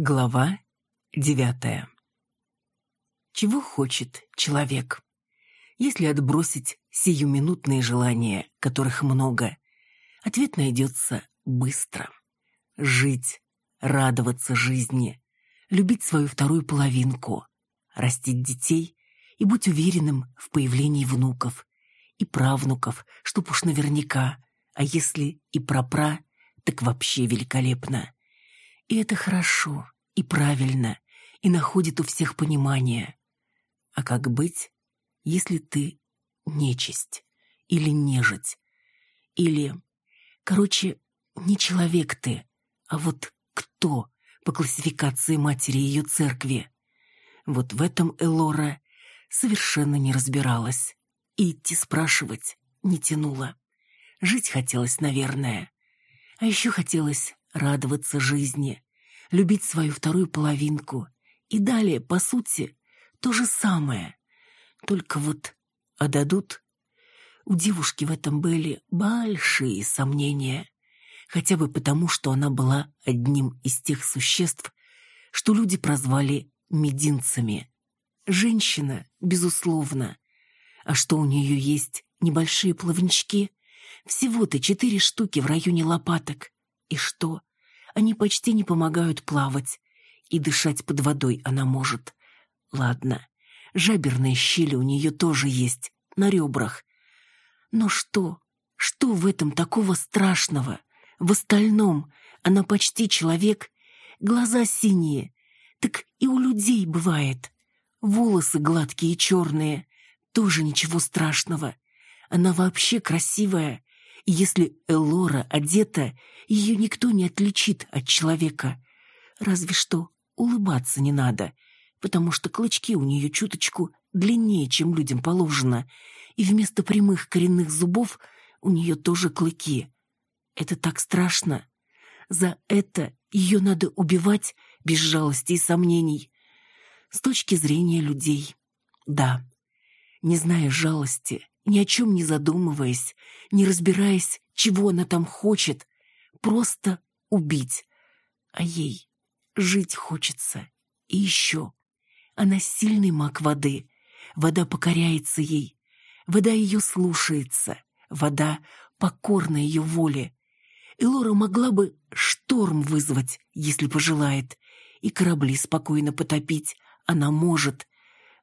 Глава девятая. Чего хочет человек? Если отбросить сиюминутные желания, которых много, ответ найдется быстро. Жить, радоваться жизни, любить свою вторую половинку, растить детей и быть уверенным в появлении внуков и правнуков, чтоб уж наверняка, а если и прапра, так вообще великолепно. И это хорошо, и правильно, и находит у всех понимание. А как быть, если ты нечисть или нежить, или, короче, не человек ты, а вот кто по классификации матери ее церкви? Вот в этом Элора совершенно не разбиралась. И идти спрашивать не тянула. Жить хотелось, наверное. А еще хотелось радоваться жизни, любить свою вторую половинку. И далее, по сути, то же самое. Только вот отдадут? У девушки в этом были большие сомнения. Хотя бы потому, что она была одним из тех существ, что люди прозвали мединцами. Женщина, безусловно. А что у нее есть небольшие плавнички? Всего-то четыре штуки в районе лопаток. И что? Они почти не помогают плавать. И дышать под водой она может. Ладно, жаберные щели у нее тоже есть, на ребрах. Но что? Что в этом такого страшного? В остальном она почти человек, глаза синие. Так и у людей бывает. Волосы гладкие и черные. Тоже ничего страшного. Она вообще красивая, если Элора одета, ее никто не отличит от человека. Разве что улыбаться не надо, потому что клычки у нее чуточку длиннее, чем людям положено, и вместо прямых коренных зубов у нее тоже клыки. Это так страшно. За это ее надо убивать без жалости и сомнений. С точки зрения людей. Да, не зная жалости, ни о чем не задумываясь, не разбираясь, чего она там хочет, просто убить. А ей жить хочется. И еще. Она сильный маг воды. Вода покоряется ей. Вода ее слушается. Вода покорна ее воле. И Лора могла бы шторм вызвать, если пожелает, и корабли спокойно потопить. Она может.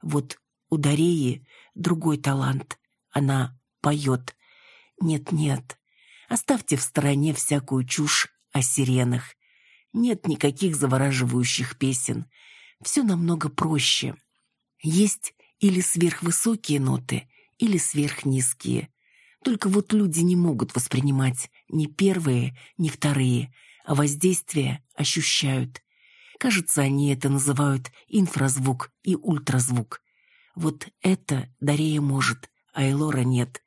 Вот у Дареи другой талант. Она поет. Нет-нет, оставьте в стороне всякую чушь о сиренах. Нет никаких завораживающих песен. Все намного проще. Есть или сверхвысокие ноты, или сверхнизкие. Только вот люди не могут воспринимать ни первые, ни вторые, а воздействие ощущают. Кажется, они это называют инфразвук и ультразвук. Вот это Дарея может, а Элора нет.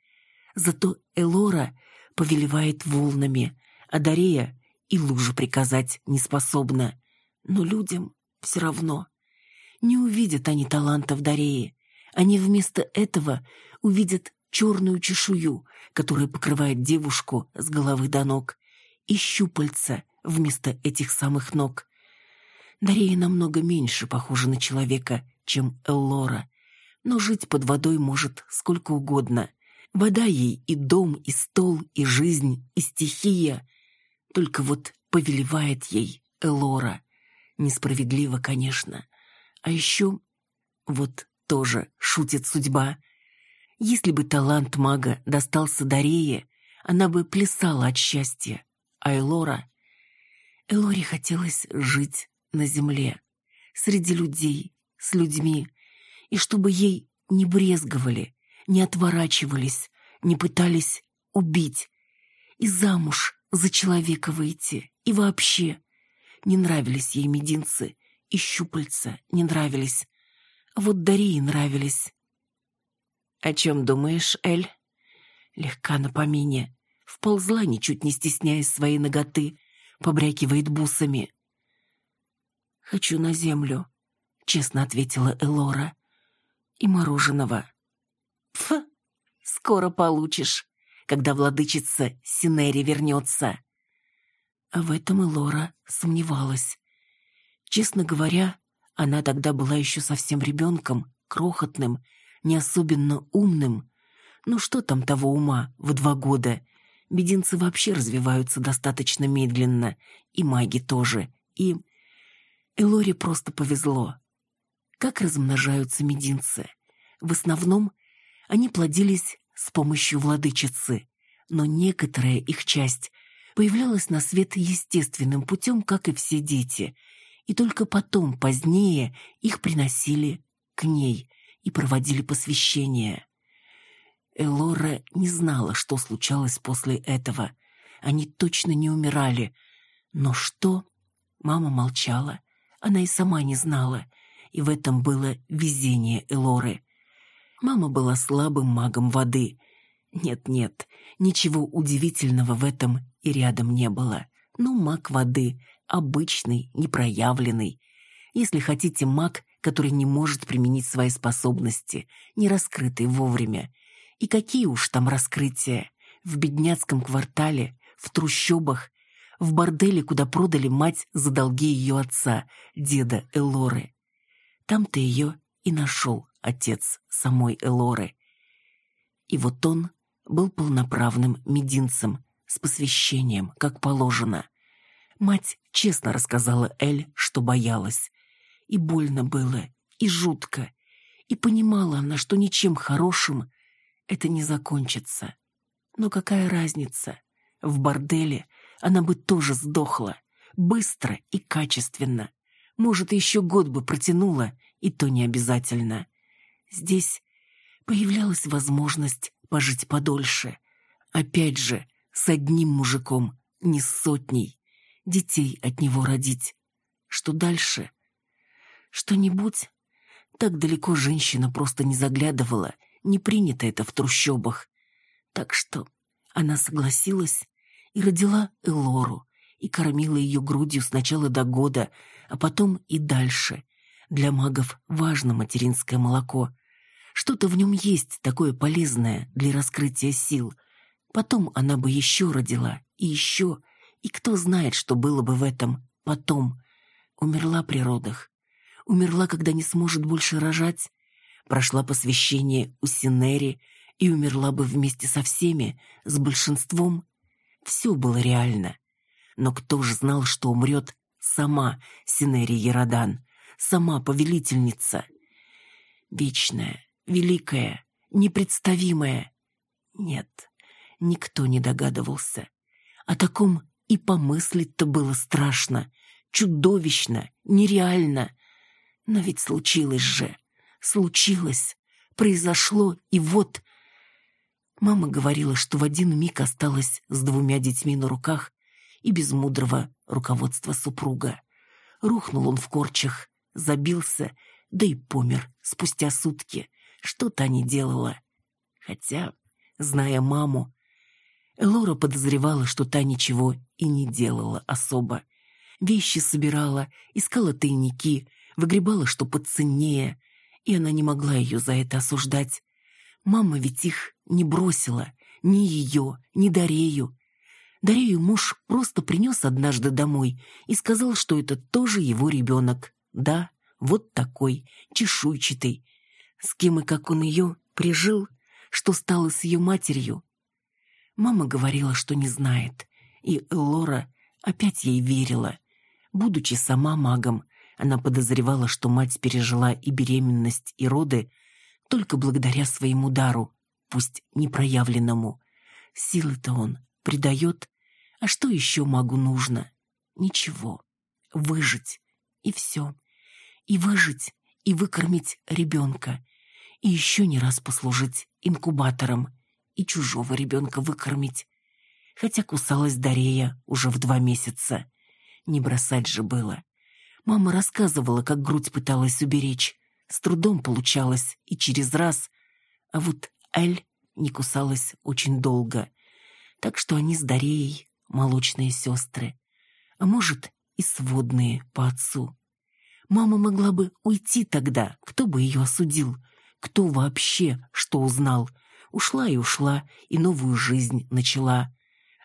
Зато Элора повелевает волнами, а Дарея и лужу приказать не способна. Но людям все равно. Не увидят они талантов Дареи. Они вместо этого увидят черную чешую, которая покрывает девушку с головы до ног, и щупальца вместо этих самых ног. Дарея намного меньше похожа на человека, чем Эллора, но жить под водой может сколько угодно. Вода ей и дом, и стол, и жизнь, и стихия. Только вот повелевает ей Элора. Несправедливо, конечно. А еще вот тоже шутит судьба. Если бы талант мага достался Дарее, она бы плясала от счастья. А Элора... Элоре хотелось жить на земле, среди людей, с людьми, и чтобы ей не брезговали, не отворачивались, не пытались убить, и замуж за человека выйти, и вообще. Не нравились ей мединцы, и щупальца не нравились, а вот Дарии нравились. «О чем думаешь, Эль?» Легка на помине, вползла, ничуть не стесняясь своей ноготы, побрякивает бусами. «Хочу на землю», — честно ответила Элора и мороженого. Пф, скоро получишь, когда владычица Синери вернется. А в этом и Лора сомневалась. Честно говоря, она тогда была еще совсем ребенком, крохотным, не особенно умным. Ну что там того ума в два года? Мединцы вообще развиваются достаточно медленно, и маги тоже, и... Элоре просто повезло. Как размножаются мединцы? В основном они плодились с помощью владычицы, но некоторая их часть появлялась на свет естественным путем, как и все дети, и только потом, позднее, их приносили к ней и проводили посвящение. Элора не знала, что случалось после этого. Они точно не умирали. Но что? Мама молчала. Она и сама не знала. И в этом было везение Элоры. Мама была слабым магом воды. Нет-нет, ничего удивительного в этом и рядом не было. Ну, маг воды, обычный, непроявленный. Если хотите, маг, который не может применить свои способности, не раскрытый вовремя. И какие уж там раскрытия. В бедняцком квартале, в трущобах, в борделе, куда продали мать за долги ее отца, деда Элоры. Там-то ее и нашел отец самой Элоры. И вот он был полноправным мединцем, с посвящением, как положено. Мать честно рассказала Эль, что боялась. И больно было, и жутко. И понимала она, что ничем хорошим это не закончится. Но какая разница? В борделе она бы тоже сдохла. Быстро и качественно. Может, еще год бы протянула, и то не обязательно. Здесь появлялась возможность пожить подольше. Опять же, с одним мужиком, не с сотней. Детей от него родить. Что дальше? Что-нибудь? Так далеко женщина просто не заглядывала, не принято это в трущобах. Так что она согласилась и родила Элору, и кормила ее грудью сначала до года, а потом и дальше. Для магов важно материнское молоко. Что-то в нем есть такое полезное для раскрытия сил. Потом она бы еще родила, и еще, и кто знает, что было бы в этом потом. Умерла при родах. Умерла, когда не сможет больше рожать. Прошла посвящение у Синери и умерла бы вместе со всеми, с большинством. Все было реально. Но кто же знал, что умрет сама Синери Ярадан, сама повелительница? Вечная, великая, непредставимая. Нет, никто не догадывался. О таком и помыслить-то было страшно, чудовищно, нереально. Но ведь случилось же, случилось, произошло, и вот... Мама говорила, что в один миг осталась с двумя детьми на руках и без мудрого руководства супруга. Рухнул он в корчах, забился, да и помер спустя сутки. Что та не делала. Хотя, зная маму, Элора подозревала, что та ничего и не делала особо. Вещи собирала, искала тайники, выгребала, что поценнее, и она не могла ее за это осуждать. Мама ведь их не бросила, ни ее, ни Дарею. Дарею муж просто принес однажды домой и сказал, что это тоже его ребенок. Да, вот такой, чешуйчатый. С кем и как он ее прижил, что стало с ее матерью. Мама говорила, что не знает, и Лора опять ей верила. Будучи сама магом, она подозревала, что мать пережила и беременность, и роды только благодаря своему дару, пусть непроявленному. Силы-то он придает, а что еще магу нужно? Ничего. Выжить. И все. И выжить, и выкормить ребенка, и еще не раз послужить инкубатором, и чужого ребенка выкормить. Хотя кусалась Дарея уже в два месяца. Не бросать же было. Мама рассказывала, как грудь пыталась уберечь. С трудом получалось и через раз. А вот Эль не кусалась очень долго. Так что они с Дареей молочные сестры. А может, и сводные по отцу. Мама могла бы уйти тогда, кто бы ее осудил, кто вообще что узнал. Ушла и ушла, и новую жизнь начала.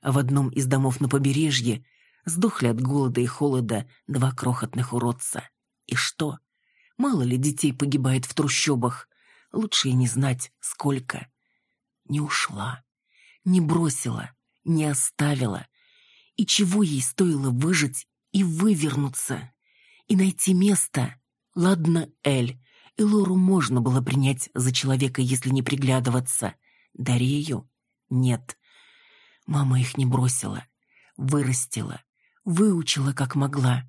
А в одном из домов на побережье Сдохли от голода и холода два крохотных уродца. И что? Мало ли детей погибает в трущобах. Лучше и не знать, сколько. Не ушла, не бросила, не оставила. И чего ей стоило выжить и вывернуться, и найти место? Ладно, Эль, и Лору можно было принять за человека, если не приглядываться. Дарею? Нет. Мама их не бросила, вырастила, выучила как могла.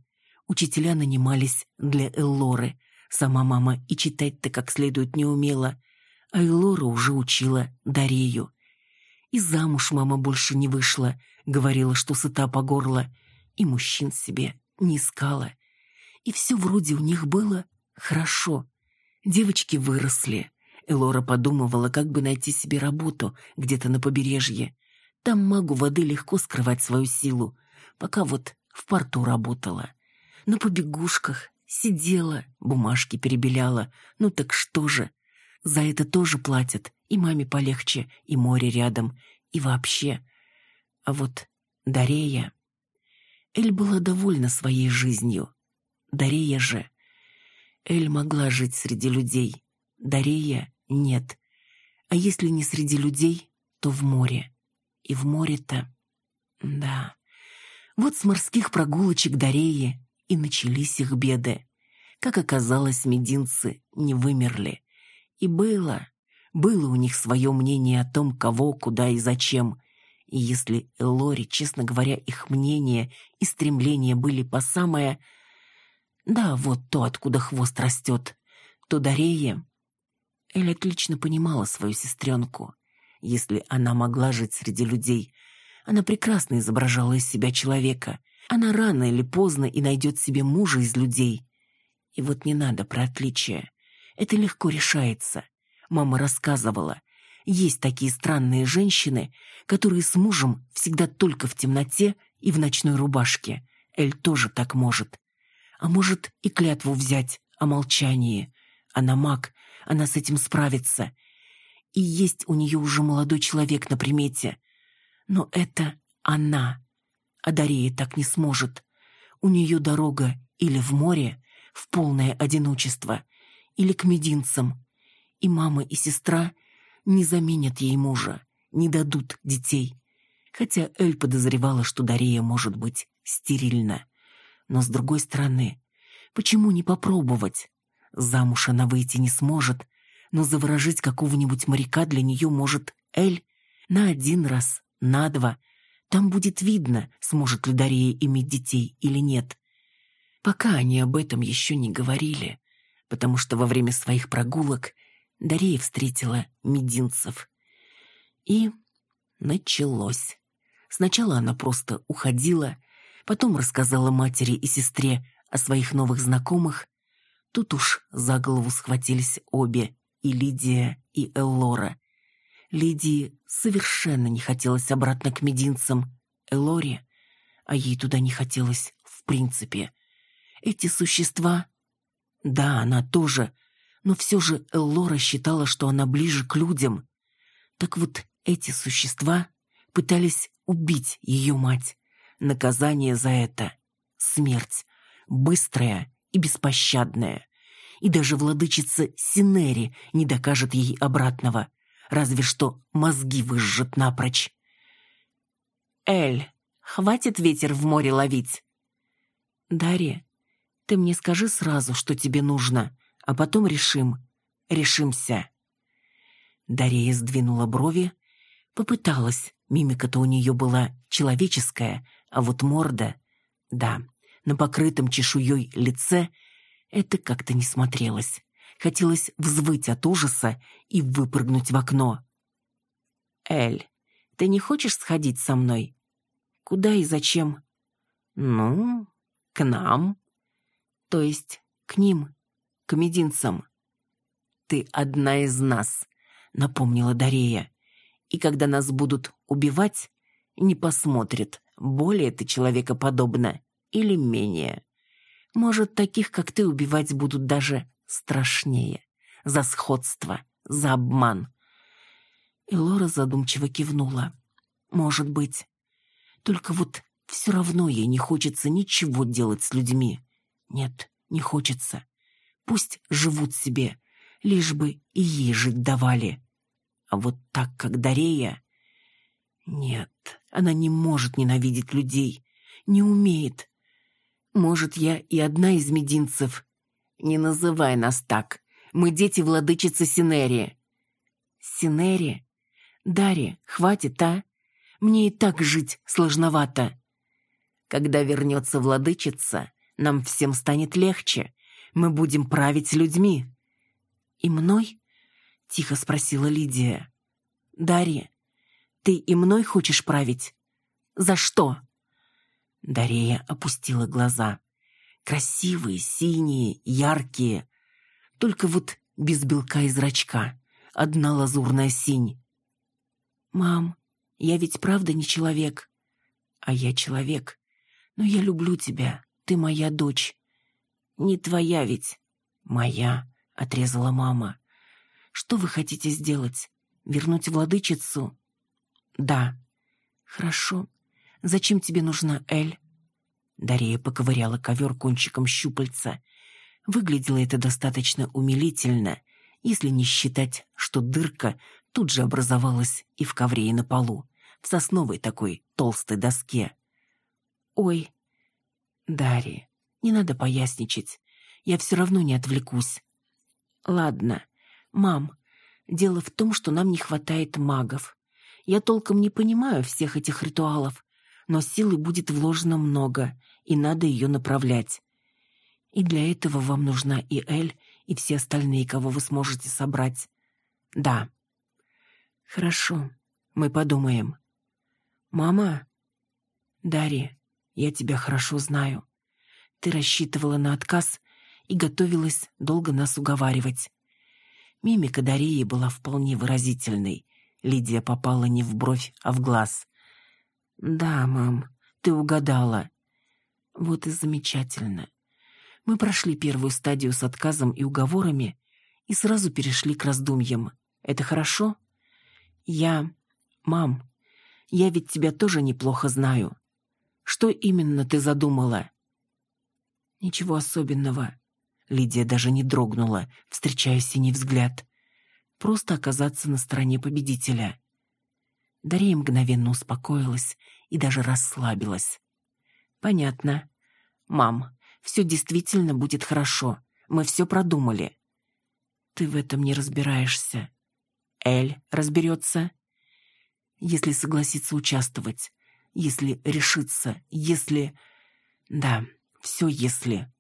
Учителя нанимались для Эллоры. Сама мама и читать-то как следует не умела, а Эллора уже учила Дарею. И замуж мама больше не вышла, говорила, что сыта по горло, и мужчин себе не искала. И все вроде у них было хорошо. Девочки выросли. Элора подумывала, как бы найти себе работу где-то на побережье. Там магу воды легко скрывать свою силу, пока вот в порту работала. На побегушках сидела, бумажки перебеляла. Ну так что же? За это тоже платят. И маме полегче, и море рядом, и вообще. А вот Дарея... Эль была довольна своей жизнью. Дарея же... Эль могла жить среди людей. Дарея нет. А если не среди людей, то в море. И в море-то... Да. Вот с морских прогулочек Дареи и начались их беды. Как оказалось, мединцы не вымерли. И было, было у них свое мнение о том, кого, куда и зачем. И если Элори, честно говоря, их мнение и стремления были по самое... Да, вот то, откуда хвост растет, то Дарея... Эль отлично понимала свою сестренку. Если она могла жить среди людей, она прекрасно изображала из себя человека. Она рано или поздно и найдет себе мужа из людей. И вот не надо про отличия. Это легко решается. Мама рассказывала. Есть такие странные женщины, которые с мужем всегда только в темноте и в ночной рубашке. Эль тоже так может. А может и клятву взять о молчании. Она маг, она с этим справится. И есть у нее уже молодой человек на примете. Но это она. А Дарея так не сможет. У нее дорога или в море, в полное одиночество, или к мединцам. И мама, и сестра не заменят ей мужа, не дадут детей. Хотя Эль подозревала, что Дарея может быть стерильна. Но с другой стороны, почему не попробовать? Замуж она выйти не сможет, но заворожить какого-нибудь моряка для нее может Эль на один раз, на два. Там будет видно, сможет ли Дарея иметь детей или нет. Пока они об этом еще не говорили, потому что во время своих прогулок Дарея встретила мединцев. И началось. Сначала она просто уходила, потом рассказала матери и сестре о своих новых знакомых. Тут уж за голову схватились обе, и Лидия, и Эллора. Лидии совершенно не хотелось обратно к мединцам. Элоре, а ей туда не хотелось в принципе. Эти существа... Да, она тоже, но все же Эллора считала, что она ближе к людям. Так вот, эти существа пытались убить ее мать. Наказание за это — смерть, быстрая и беспощадная. И даже владычица Синери не докажет ей обратного, разве что мозги выжжет напрочь. «Эль, хватит ветер в море ловить!» «Дарья, ты мне скажи сразу, что тебе нужно, а потом решим. Решимся». Дарья сдвинула брови, попыталась. Мимика-то у нее была человеческая, а вот морда... Да, на покрытом чешуей лице это как-то не смотрелось. Хотелось взвыть от ужаса и выпрыгнуть в окно. «Эль, ты не хочешь сходить со мной?» «Куда и зачем?» «Ну, к нам», то есть к ним, к мединцам. «Ты одна из нас», — напомнила Дарея. «И когда нас будут убивать, не посмотрят, более ты человекоподобна или менее. Может, таких, как ты, убивать будут даже страшнее. За сходство, за обман». И Лора задумчиво кивнула. «Может быть. Только вот Все равно ей не хочется ничего делать с людьми. Нет, не хочется. Пусть живут себе, лишь бы и ей жить давали. А вот так, как Дарея... Нет, она не может ненавидеть людей, не умеет. Может, я и одна из мединцев. Не называй нас так. Мы дети владычицы Синери. Синери? Дарья, хватит, а? Мне и так жить сложновато. Когда вернется владычица, нам всем станет легче. Мы будем править людьми. И мной? Тихо спросила Лидия. Дарья, ты и мной хочешь править? За что? Дарья опустила глаза. Красивые, синие, яркие. Только вот без белка и зрачка. Одна лазурная синь. «Мам, я ведь правда не человек?» «А я человек. Но я люблю тебя. Ты моя дочь». «Не твоя ведь». «Моя», — отрезала мама. «Что вы хотите сделать? Вернуть владычицу?» «Да». «Хорошо. Зачем тебе нужна Эль?» Дарья поковыряла ковер кончиком щупальца. Выглядело это достаточно умилительно, если не считать, что дырка тут же образовалась и в ковре, и на полу, в сосновой такой толстой доске. «Ой, Дарья, не надо поясничать, я все равно не отвлекусь». «Ладно, мам, дело в том, что нам не хватает магов. Я толком не понимаю всех этих ритуалов, но силы будет вложено много, и надо ее направлять. И для этого вам нужна и Эль, и все остальные, кого вы сможете собрать. Да. Хорошо, мы подумаем. Мама? Дарья, я тебя хорошо знаю. Ты рассчитывала на отказ и готовилась долго нас уговаривать. Мимика Дарьи была вполне выразительной. Лидия попала не в бровь, а в глаз. «Да, мам, ты угадала». «Вот и замечательно. Мы прошли первую стадию с отказом и уговорами и сразу перешли к раздумьям. Это хорошо? Я... Мам, я ведь тебя тоже неплохо знаю. Что именно ты задумала?» «Ничего особенного». Лидия даже не дрогнула, встречая синий взгляд. «Просто оказаться на стороне победителя». Дарья мгновенно успокоилась и даже расслабилась. «Понятно. Мам, все действительно будет хорошо. Мы все продумали». «Ты в этом не разбираешься. Эль разберется. Если согласится участвовать, если решится, если... Да, все если...»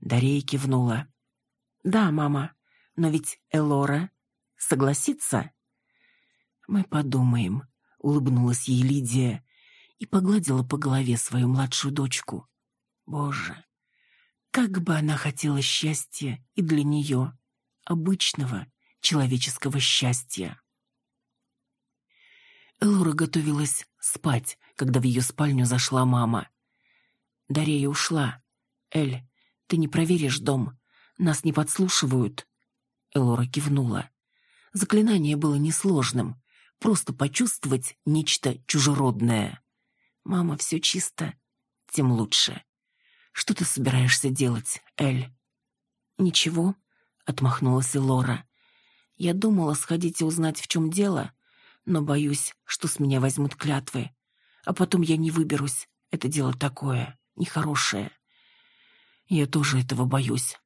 Дарья кивнула. «Да, мама, но ведь Элора согласится?» «Мы подумаем», — улыбнулась ей Лидия и погладила по голове свою младшую дочку. «Боже, как бы она хотела счастья и для нее, обычного человеческого счастья». Элора готовилась спать, когда в ее спальню зашла мама. Дарья ушла. «Эль, ты не проверишь дом? Нас не подслушивают?» Элора кивнула. Заклинание было несложным просто почувствовать нечто чужеродное. «Мама, все чисто, тем лучше. Что ты собираешься делать, Эль?» «Ничего», — отмахнулась Лора. «Я думала сходить и узнать, в чем дело, но боюсь, что с меня возьмут клятвы. А потом я не выберусь. Это дело такое, нехорошее. Я тоже этого боюсь.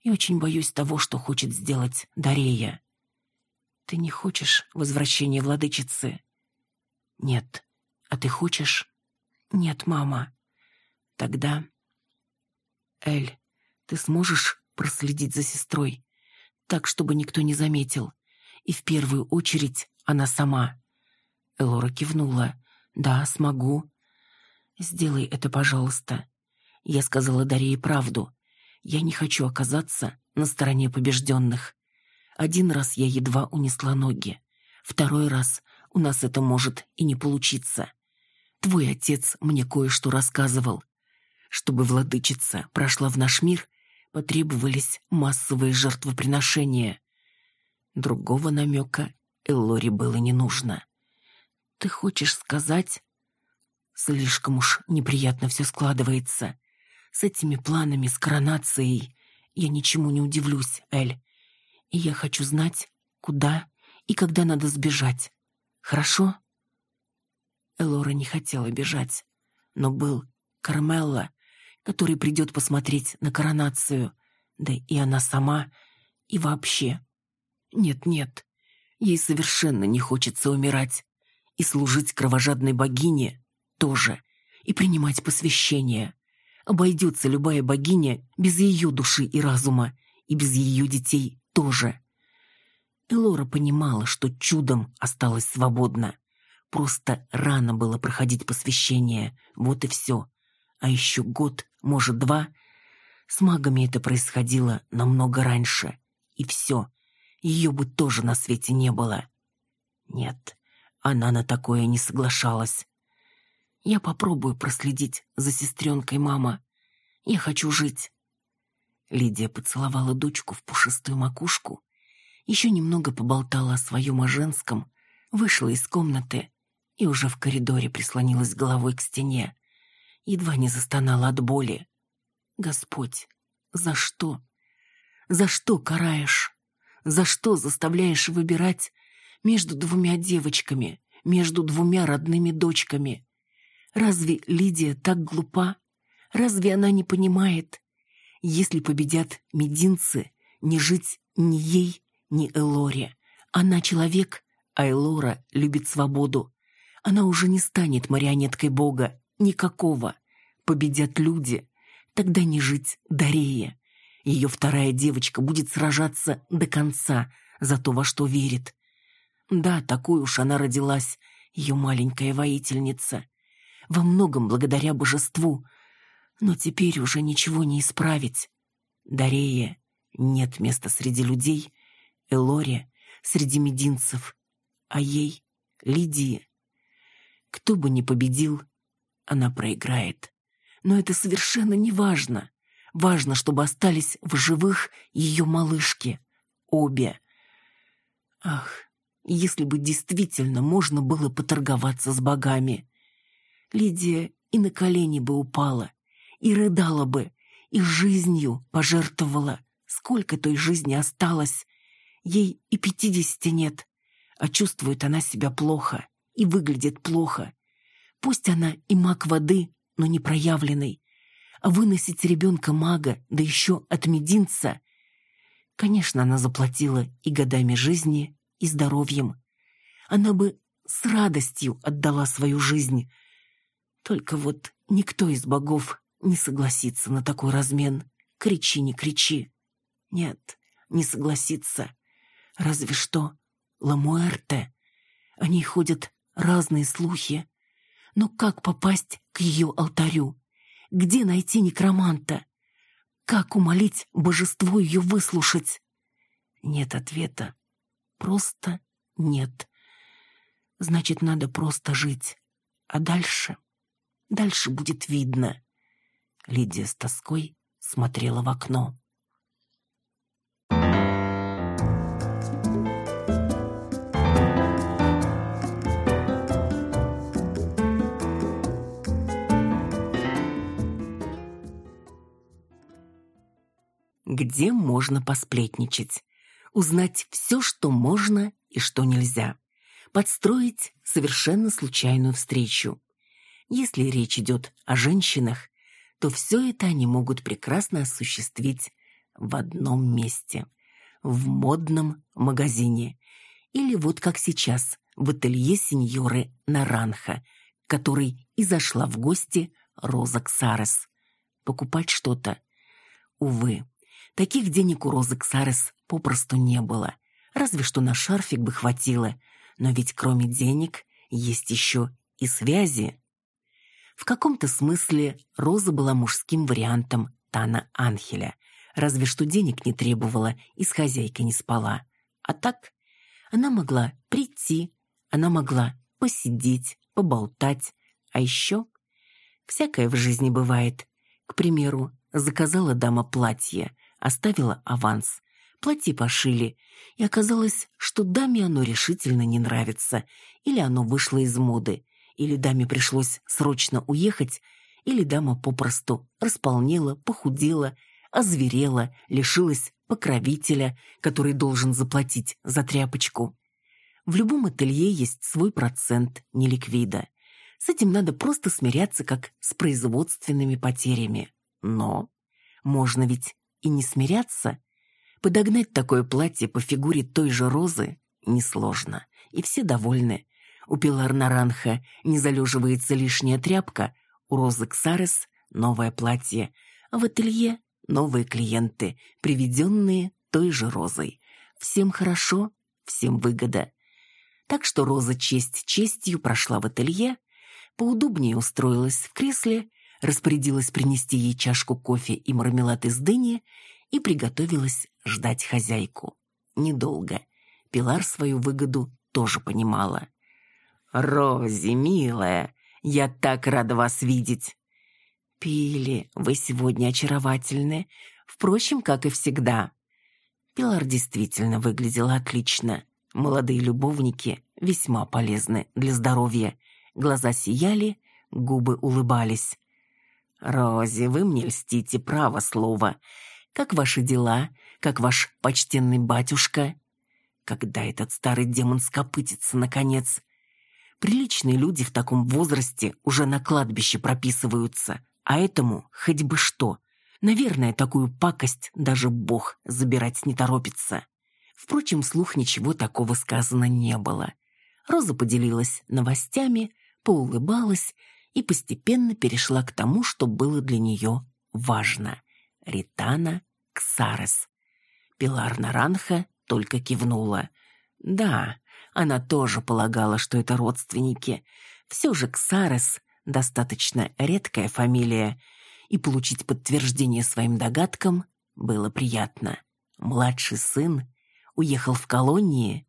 И очень боюсь того, что хочет сделать Дарея. Ты не хочешь возвращения владычицы? Нет. А ты хочешь? Нет, мама. Тогда... Эль, ты сможешь проследить за сестрой, так, чтобы никто не заметил? И в первую очередь она сама. Элора кивнула. Да, смогу. Сделай это, пожалуйста. Я сказала Дарье правду. Я не хочу оказаться на стороне побежденных. Один раз я едва унесла ноги. Второй раз у нас это может и не получиться. Твой отец мне кое-что рассказывал. Чтобы владычица прошла в наш мир, потребовались массовые жертвоприношения. Другого намека Эллори было не нужно. Ты хочешь сказать? Слишком уж неприятно все складывается. С этими планами, с коронацией я ничему не удивлюсь, Эль. И я хочу знать, куда и когда надо сбежать. Хорошо?» Элора не хотела бежать, но был Кармелла, который придет посмотреть на коронацию, да и она сама, и вообще. Нет-нет, ей совершенно не хочется умирать. И служить кровожадной богине тоже, и принимать посвящение. Обойдется любая богиня без ее души и разума, и без ее детей тоже. Элора понимала, что чудом осталась свободна. Просто рано было проходить посвящение, вот и все. А еще год, может, два. С магами это происходило намного раньше. И все. Ее бы тоже на свете не было. Нет, она на такое не соглашалась. Я попробую проследить за сестренкой, мама. Я хочу жить. Лидия поцеловала дочку в пушистую макушку, еще немного поболтала о своем о женском, вышла из комнаты и уже в коридоре прислонилась головой к стене. Едва не застонала от боли. «Господь, за что? За что караешь? За что заставляешь выбирать между двумя девочками, между двумя родными дочками? Разве Лидия так глупа? Разве она не понимает? Если победят мединцы, не жить ни ей, ни Элоре. Она человек, а Элора любит свободу. Она уже не станет марионеткой Бога. Никакого. Победят люди. Тогда не жить Дарея. Ее вторая девочка будет сражаться до конца за то, во что верит. Да, такой уж она родилась, ее маленькая воительница. Во многом благодаря божеству. Но теперь уже ничего не исправить. Дарея нет места среди людей, Элоре среди мединцев, а ей, Лидии, кто бы ни победил, она проиграет. Но это совершенно не важно. Важно, чтобы остались в живых ее малышки. Обе. Ах, если бы действительно можно было поторговаться с богами. Лидия и на колени бы упала, и рыдала бы, и жизнью пожертвовала. Сколько той жизни осталось? Ей и пятидесяти нет, а чувствует она себя плохо и выглядит плохо. Пусть она и маг воды, но не проявленный. А выносить ребенка мага, да еще от мединца... Конечно, она заплатила и годами жизни, и здоровьем. Она бы с радостью отдала свою жизнь. Только вот никто из богов не согласится на такой размен. Кричи, не кричи. Нет, не согласится. Разве что Ламуэрте. О ней ходят разные слухи. Но как попасть к ее алтарю? Где найти некроманта? Как умолить божество ее выслушать? Нет ответа. Просто нет. Значит, надо просто жить. А дальше? Дальше будет видно. Лидия с тоской смотрела в окно. где можно посплетничать, узнать все, что можно и что нельзя, подстроить совершенно случайную встречу. Если речь идет о женщинах, то все это они могут прекрасно осуществить в одном месте, в модном магазине, или вот как сейчас в ателье сеньоры Наранха, который и зашла в гости Роза Ксарес. Покупать что-то. Увы, Таких денег у Розы Ксарес попросту не было. Разве что на шарфик бы хватило. Но ведь кроме денег есть еще и связи. В каком-то смысле Роза была мужским вариантом Тана Анхеля. Разве что денег не требовала и с хозяйкой не спала. А так она могла прийти, она могла посидеть, поболтать. А еще всякое в жизни бывает. К примеру, заказала дама платье, оставила аванс. Платье пошили, и оказалось, что даме оно решительно не нравится, или оно вышло из моды, Или даме пришлось срочно уехать, или дама попросту располнела, похудела, озверела, лишилась покровителя, который должен заплатить за тряпочку. В любом ателье есть свой процент неликвида. С этим надо просто смиряться, как с производственными потерями. Но можно ведь и не смиряться. Подогнать такое платье по фигуре той же розы несложно, и все довольны. У Пилар Наранха не залеживается лишняя тряпка, у Розы Ксарес новое платье, а в ателье новые клиенты, приведенные той же Розой. Всем хорошо, всем выгода. Так что Роза честь честью прошла в ателье, поудобнее устроилась в кресле, распорядилась принести ей чашку кофе и мармелад из дыни и приготовилась ждать хозяйку. Недолго. Пилар свою выгоду тоже понимала. «Рози, милая, я так рада вас видеть!» «Пили, вы сегодня очаровательны, впрочем, как и всегда». Пилар действительно выглядела отлично. Молодые любовники весьма полезны для здоровья. Глаза сияли, губы улыбались. «Рози, вы мне льстите, право слово. Как ваши дела? Как ваш почтенный батюшка?» Когда этот старый демон скопытится, наконец? Приличные люди в таком возрасте уже на кладбище прописываются, а этому хоть бы что. Наверное, такую пакость даже Бог забирать не торопится. Впрочем, слух ничего такого сказано не было. Роза поделилась новостями, поулыбалась и постепенно перешла к тому, что было для нее важно. Ритана Ксарес. Пилар Наранха только кивнула. Да, она тоже полагала, что это родственники. Все же Ксарес — достаточно редкая фамилия, и получить подтверждение своим догадкам было приятно. Младший сын уехал в колонии.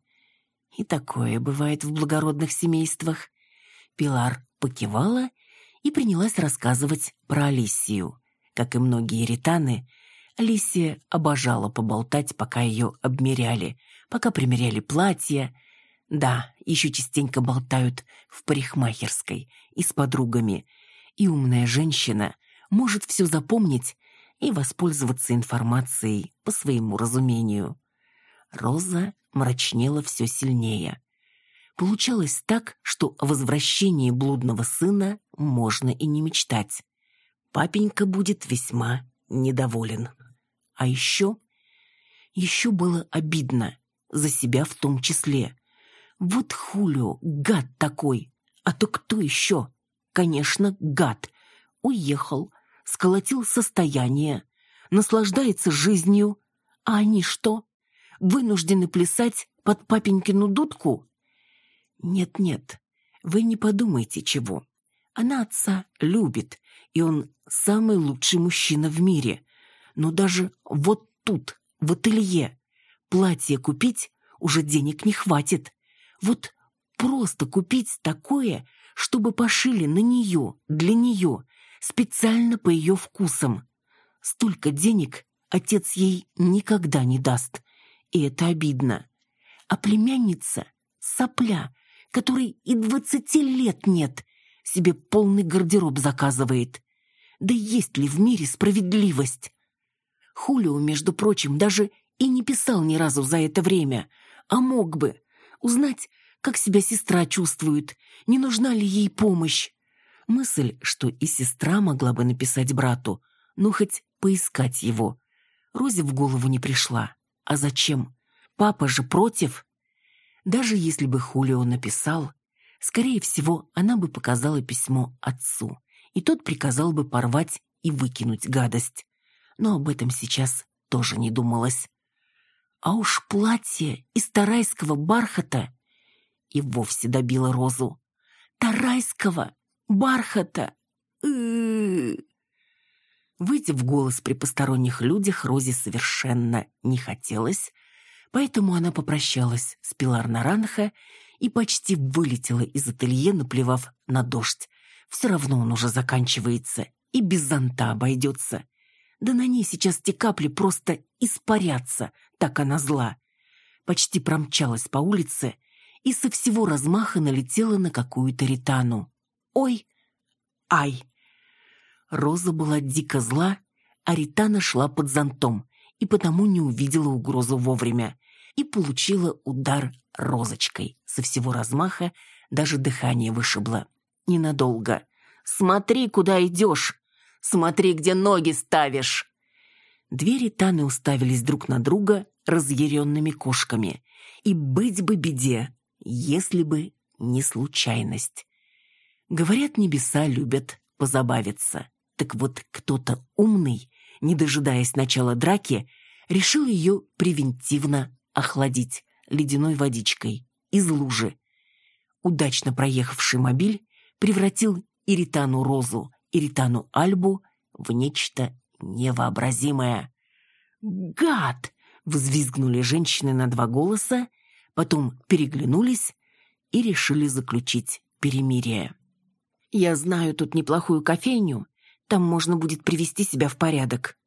И такое бывает в благородных семействах. Пилар покивала и принялась рассказывать про Алисию. Как и многие ританы, Алисия обожала поболтать, пока ее обмеряли, пока примеряли платья, да, еще частенько болтают в парикмахерской и с подругами. И умная женщина может все запомнить и воспользоваться информацией по своему разумению. Роза мрачнела все сильнее. Получалось так, что о возвращении блудного сына можно и не мечтать. Папенька будет весьма недоволен. А еще... Еще было обидно, за себя в том числе. Вот Хулио, гад такой. А то кто еще? Конечно, гад. Уехал, сколотил состояние, наслаждается жизнью. А они что? Вынуждены плясать под папенькину дудку? Нет-нет, вы не подумайте чего. Она отца любит, и он самый лучший мужчина в мире. Но даже вот тут, в ателье, платье купить уже денег не хватит. Вот просто купить такое, чтобы пошили на нее, для нее, специально по ее вкусам. Столько денег отец ей никогда не даст, и это обидно. А племянница — сопля, которой и двадцати лет нет, себе полный гардероб заказывает. Да есть ли в мире справедливость? Хулио, между прочим, даже и не писал ни разу за это время, а мог бы узнать, как себя сестра чувствует, не нужна ли ей помощь. Мысль, что и сестра могла бы написать брату, ну хоть поискать его, Розе в голову не пришла. А зачем? Папа же против. Даже если бы Хулио написал, скорее всего, она бы показала письмо отцу, и тот приказал бы порвать и выкинуть гадость. Но об этом сейчас тоже не думалось. А уж платье из тарайского бархата и вовсе добила Розу. Тарайского бархата! Выйти в голос при посторонних людях Розе совершенно не хотелось, поэтому она попрощалась с Пилар Наранха и почти вылетела из ателье, наплевав на дождь. Все равно он уже заканчивается и без зонта обойдется. Да на ней сейчас те капли просто испарятся, так она зла. Почти промчалась по улице и со всего размаха налетела на какую-то ритану. Ой! Ай! Роза была дико зла, а Ритана шла под зонтом и потому не увидела угрозу вовремя и получила удар розочкой. Со всего размаха даже дыхание вышибло. Ненадолго. «Смотри, куда идешь! Смотри, где ноги ставишь!» Двери Таны уставились друг на друга разъяренными кошками. И быть бы беде, если бы не случайность. Говорят, небеса любят позабавиться. Так вот, кто-то умный, не дожидаясь начала драки, решил ее превентивно охладить ледяной водичкой из лужи. Удачно проехавший мобиль превратил Иритану Розу, Иритану Альбу в нечто невообразимое. «Гад!» — взвизгнули женщины на два голоса, потом переглянулись и решили заключить перемирие. «Я знаю тут неплохую кофейню, там можно будет привести себя в порядок».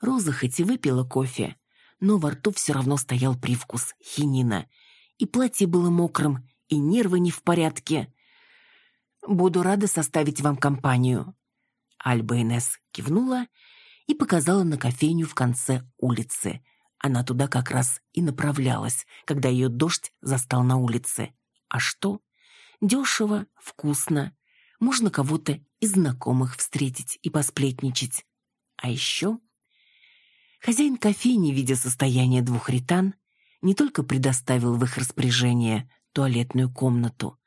Роза хоть и выпила кофе, но во рту все равно стоял привкус хинина, и платье было мокрым, и нервы не в порядке. «Буду рада составить вам компанию». Альба кивнула и показала на кофейню в конце улицы. Она туда как раз и направлялась, когда ее дождь застал на улице. А что? Дешево, вкусно. Можно кого-то из знакомых встретить и посплетничать. А еще... Хозяин кофейни, видя состояние двух ритан, не только предоставил в их распоряжение туалетную комнату,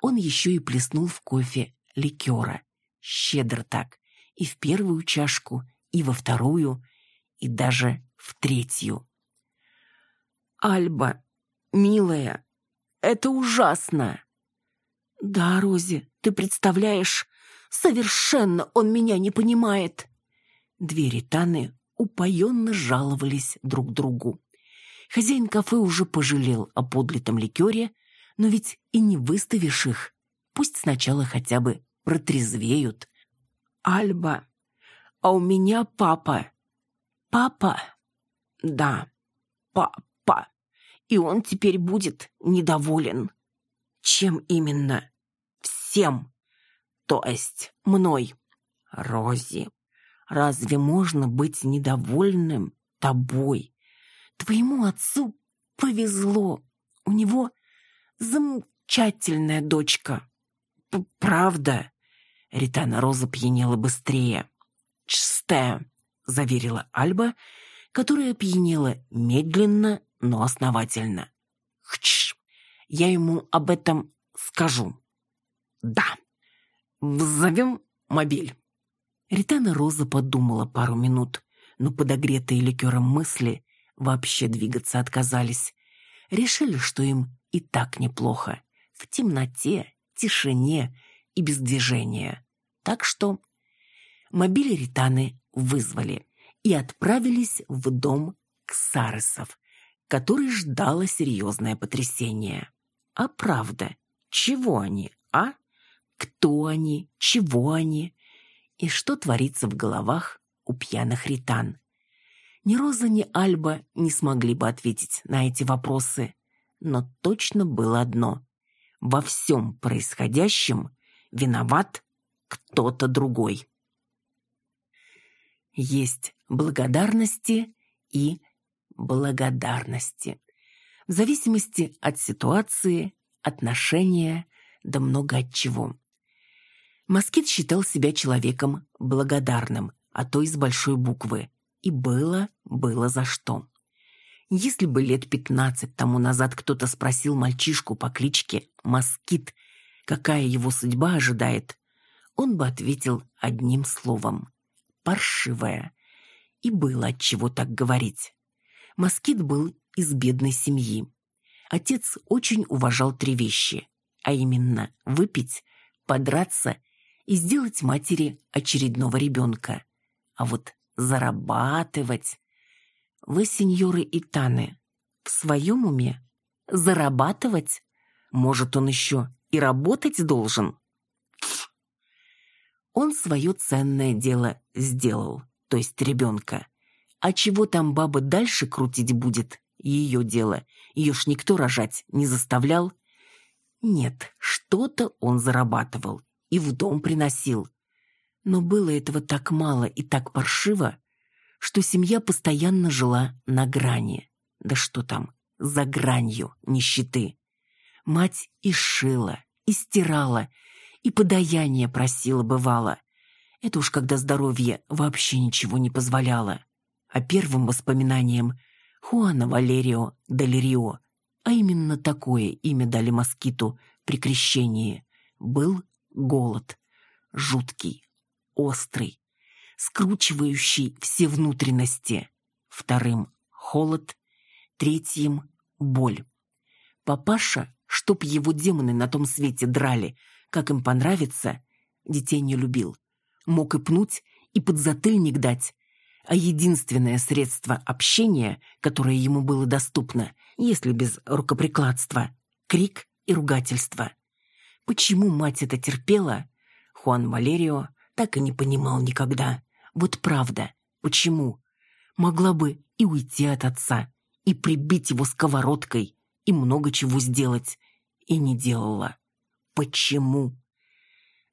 он еще и плеснул в кофе ликера. Щедро так. И в первую чашку, и во вторую, и даже в третью. «Альба, милая, это ужасно!» «Да, Рози, ты представляешь, совершенно он меня не понимает!» Двери Таны упоенно жаловались друг другу. Хозяин кафе уже пожалел о подлитом ликере, но ведь и не выставишь их. Пусть сначала хотя бы протрезвеют. «Альба, а у меня папа». «Папа?» «Да, папа. И он теперь будет недоволен». «Чем именно?» «Всем. То есть мной». «Рози, разве можно быть недовольным тобой? Твоему отцу повезло. У него замечательная дочка». «Правда?» Ритана Роза пьянела быстрее. «Чистая», — заверила Альба, которая пьянела медленно, но основательно. «Хч, я ему об этом скажу». «Да, взовем мобиль». Ритана Роза подумала пару минут, но подогретые ликером мысли вообще двигаться отказались. Решили, что им и так неплохо. В темноте, тишине и без движения. Так что мобиль Ританы вызвали и отправились в дом Ксаресов, который ждало серьезное потрясение. А правда, чего они, а? Кто они, чего они? И что творится в головах у пьяных ритан? Ни Роза, ни Альба не смогли бы ответить на эти вопросы. Но точно было одно. Во всем происходящем виноват кто-то другой. Есть благодарности и благодарности. В зависимости от ситуации, отношения, да много от чего. Москит считал себя человеком благодарным, а то из большой буквы. И было, было за что. Если бы лет пятнадцать тому назад кто-то спросил мальчишку по кличке Москит, какая его судьба ожидает, он бы ответил одним словом – паршивая. И было от чего так говорить. Москит был из бедной семьи. Отец очень уважал три вещи, а именно выпить, подраться и сделать матери очередного ребенка. А вот зарабатывать... Вы, сеньоры Итаны, в своем уме? Зарабатывать? Может, он еще и работать должен? Он свое ценное дело сделал, то есть ребенка. А чего там баба дальше крутить будет, ее дело. Ее ж никто рожать не заставлял. Нет, что-то он зарабатывал. и в дом приносил. Но было этого так мало и так паршиво, что семья постоянно жила на грани. Да что там, за гранью нищеты. Мать и шила, и стирала, и подаяние просила бывало. Это уж когда здоровье вообще ничего не позволяло. А первым воспоминанием Хуана Валерио Делерио, а именно такое имя дали москиту при крещении, был голод. Жуткий, острый, скручивающий все внутренности. Вторым — холод, третьим — боль. Папаша, чтоб его демоны на том свете драли, как им понравится, детей не любил. Мог и пнуть, и подзатыльник дать. А единственное средство общения, которое ему было доступно, если без рукоприкладства — крик и ругательство. Почему мать это терпела, Хуан Валерио так и не понимал никогда. Вот правда, почему? Могла бы и уйти от отца, и прибить его сковородкой, и много чего сделать, и не делала. Почему?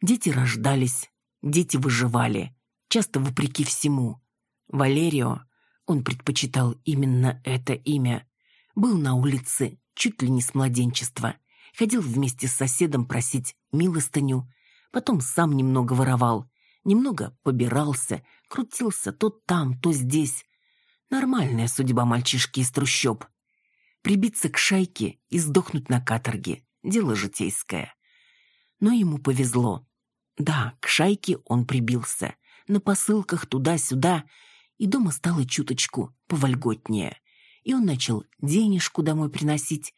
Дети рождались, дети выживали, часто вопреки всему. Валерио, он предпочитал именно это имя, был на улице чуть ли не с младенчества, ходил вместе с соседом просить милостыню, потом сам немного воровал, немного побирался, крутился то там, то здесь. Нормальная судьба мальчишки из трущоб. Прибиться к шайке и сдохнуть на каторге – дело житейское. Но ему повезло. Да, к шайке он прибился, на посылках туда-сюда, и дома стало чуточку повольготнее. И он начал денежку домой приносить,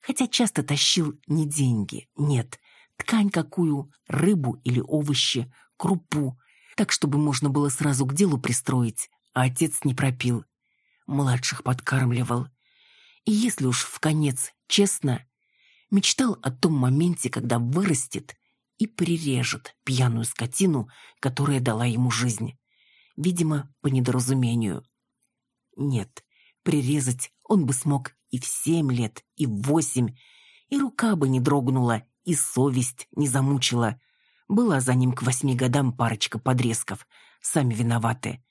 хотя часто тащил не деньги, нет, ткань какую, рыбу или овощи, крупу, так, чтобы можно было сразу к делу пристроить, а отец не пропил. Младших подкармливал. И если уж в конец честно, мечтал о том моменте, когда вырастет и прирежет пьяную скотину, которая дала ему жизнь. Видимо, по недоразумению. Нет, прирезать он бы смог и в семь лет, и в восемь, и рука бы не дрогнула, и совесть не замучила, была за ним к восьми годам парочка подрезков. Сами виноваты.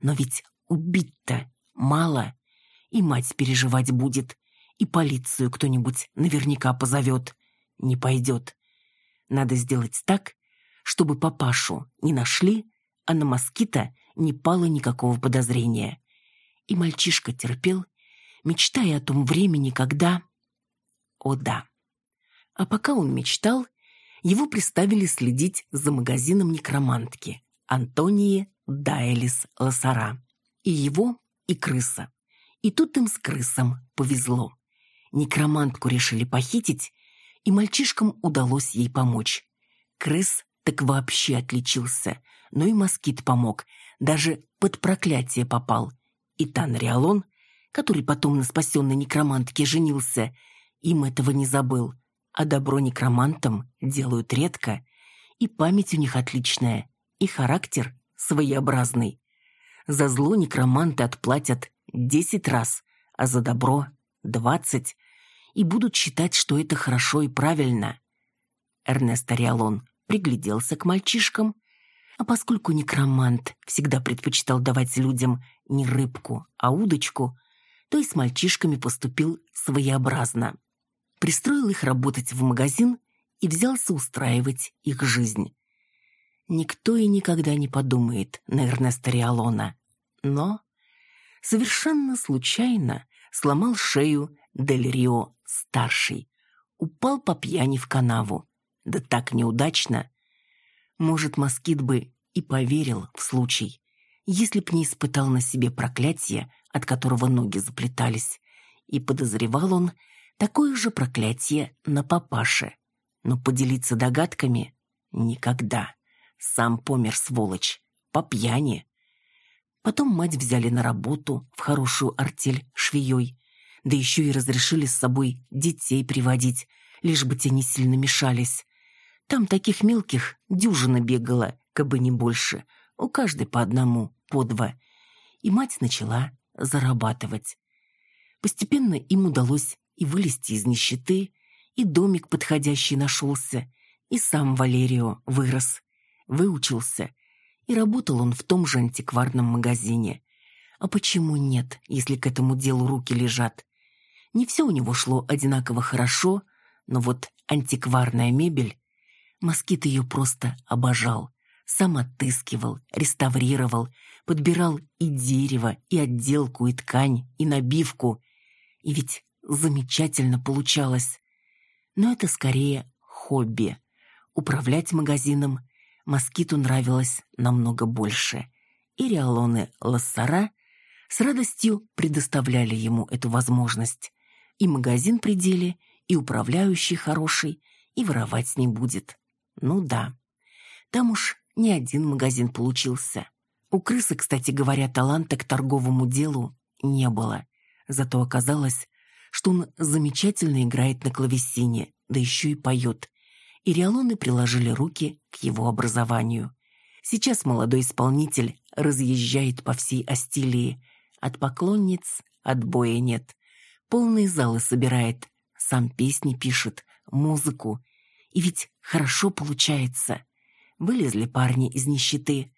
Но ведь убить-то мало. И мать переживать будет. И полицию кто-нибудь наверняка позовет. Не пойдет. Надо сделать так, чтобы папашу не нашли, а на москита не пало никакого подозрения. И мальчишка терпел, мечтая о том времени, когда... О да. А пока он мечтал, его приставили следить за магазином некромантки Антонии Дайлис Лосара. И его, и крыса. И тут им с крысом повезло. Некромантку решили похитить, и мальчишкам удалось ей помочь. Крыс так вообще отличился, но и москит помог, даже под проклятие попал. И Танриалон, который потом на спасенной некромантке женился, им этого не забыл – а добро некромантам делают редко, и память у них отличная, и характер своеобразный. За зло некроманты отплатят десять раз, а за добро — двадцать, и будут считать, что это хорошо и правильно. Эрнест Ариалон пригляделся к мальчишкам, а поскольку некромант всегда предпочитал давать людям не рыбку, а удочку, то и с мальчишками поступил своеобразно пристроил их работать в магазин и взялся устраивать их жизнь. Никто и никогда не подумает на Эрнеста Риалона. Но совершенно случайно сломал шею Дель Рио старший. Упал по пьяни в канаву. Да так неудачно. Может, москит бы и поверил в случай, если б не испытал на себе проклятие, от которого ноги заплетались. И подозревал он, Такое же проклятие на папаше. Но поделиться догадками — никогда. Сам помер, сволочь, по пьяни. Потом мать взяли на работу в хорошую артель швеей, да еще и разрешили с собой детей приводить, лишь бы те не сильно мешались. Там таких мелких дюжина бегала, кабы не больше, у каждой по одному, по два. И мать начала зарабатывать. Постепенно им удалось и вылезти из нищеты, и домик подходящий нашелся, И сам Валерио вырос, выучился, и работал он в том же антикварном магазине. А почему нет, если к этому делу руки лежат? Не все у него шло одинаково хорошо, но вот антикварная мебель... Москит ее просто обожал. Сам отыскивал, реставрировал, подбирал и дерево, и отделку, и ткань, и набивку. И ведь замечательно получалось. Но это скорее хобби. Управлять магазином москиту нравилось намного больше. И Риалоны Лассара с радостью предоставляли ему эту возможность. И магазин при деле, и управляющий хороший, и воровать не будет. Ну да. Там уж не один магазин получился. У крысы, кстати говоря, таланта к торговому делу не было. Зато оказалось, что он замечательно играет на клавесине, да еще и поет. И Риалоны приложили руки к его образованию. Сейчас молодой исполнитель разъезжает по всей Астилии. От поклонниц отбоя нет. Полные залы собирает, сам песни пишет, музыку. И ведь хорошо получается. Вылезли парни из нищеты,